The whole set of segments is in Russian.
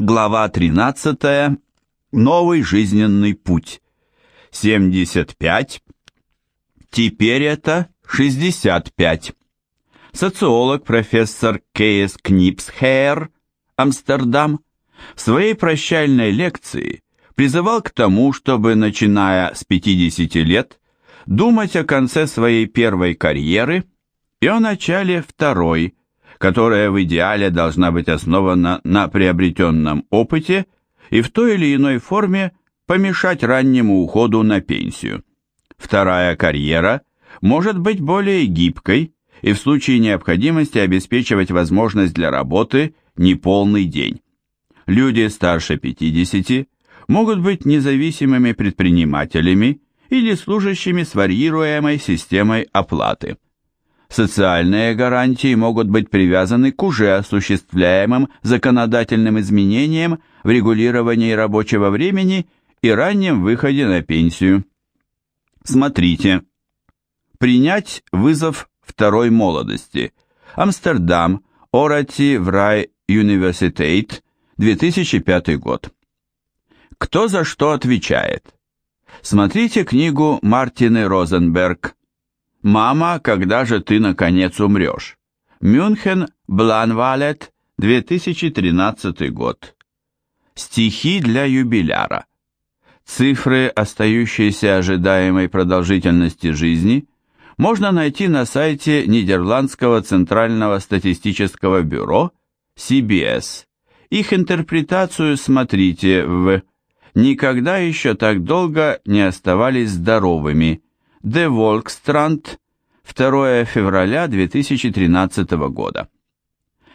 Глава 13. Новый жизненный путь. 75. Теперь это 65. Социолог профессор Кейс Книпсхейр, Амстердам, в своей прощальной лекции призывал к тому, чтобы, начиная с 50 лет, думать о конце своей первой карьеры и о начале второй, которая в идеале должна быть основана на приобретенном опыте и в той или иной форме помешать раннему уходу на пенсию. Вторая карьера может быть более гибкой и в случае необходимости обеспечивать возможность для работы неполный день. Люди старше 50 могут быть независимыми предпринимателями или служащими с варьируемой системой оплаты. Социальные гарантии могут быть привязаны к уже осуществляемым законодательным изменениям в регулировании рабочего времени и раннем выходе на пенсию. Смотрите. Принять вызов второй молодости. Амстердам, Орати Врай Университет, 2005 год. Кто за что отвечает? Смотрите книгу Мартины Розенберг «Мама, когда же ты, наконец, умрешь?» Мюнхен, Бланвалет, 2013 год. Стихи для юбиляра. Цифры, остающиеся ожидаемой продолжительности жизни, можно найти на сайте Нидерландского Центрального статистического бюро CBS. Их интерпретацию смотрите в «Никогда еще так долго не оставались здоровыми» Де Волкстранд, 2 февраля 2013 года.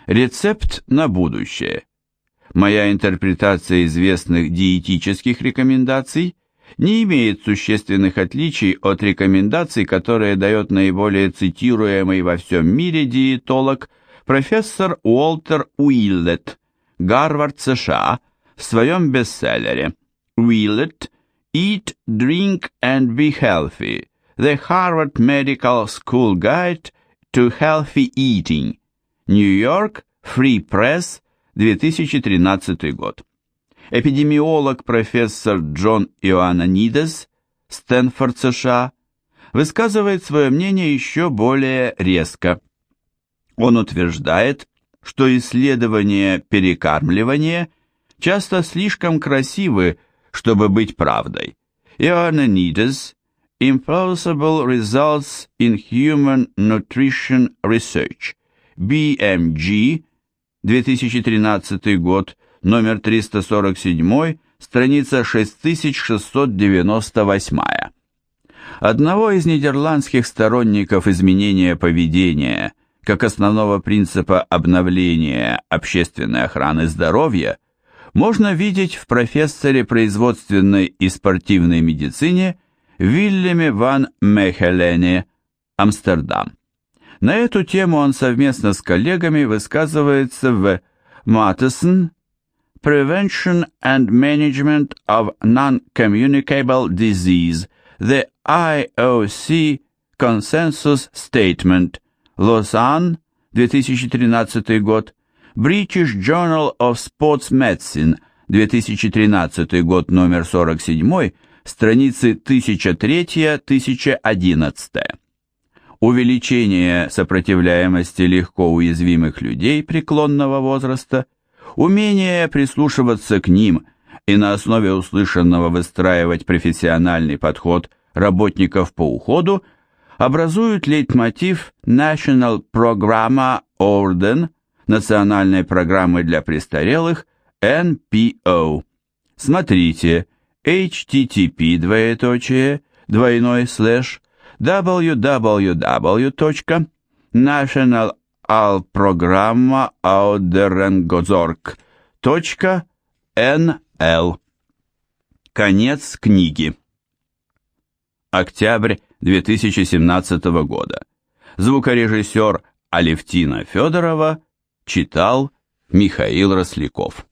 Рецепт на будущее. Моя интерпретация известных диетических рекомендаций не имеет существенных отличий от рекомендаций, которые дает наиболее цитируемый во всем мире диетолог профессор Уолтер Уиллет, Гарвард, США, в своем бестселлере «Уиллет. Eat, Drink and Be Healthy» The Harvard Medical School Guide to Healthy Eating. Нью-Йорк, Free Press, 2013 год. Эпидемиолог профессор Джон Иоаннидес, Стэнфорд, США, высказывает свое мнение еще более резко. Он утверждает, что исследования перекармливания часто слишком красивы, чтобы быть правдой. Иоаннидес Implausible Results in Human Nutrition Research, BMG, 2013 год, номер 347, страница 6698. Одного из нидерландских сторонников изменения поведения как основного принципа обновления общественной охраны здоровья можно видеть в профессоре производственной и спортивной медицине Вильяме ван Мехелене, Амстердам. На эту тему он совместно с коллегами высказывается в Matheson Prevention and Management of Non-Communicable Disease, the IOC Consensus Statement, Lausanne, 2013 год, British Journal of Sports Medicine, 2013 год, номер 47, страницы 1003-1011. Увеличение сопротивляемости легко уязвимых людей преклонного возраста, умение прислушиваться к ним и на основе услышанного выстраивать профессиональный подход работников по уходу образуют лейтмотив National Programma Orden, национальной программы для престарелых NPO. Смотрите http двоеточие двойной слэш www.nationalprogramma.auderengozorg.nl Конец книги. Октябрь 2017 года. Звукорежиссер Алевтина Федорова читал Михаил Росляков.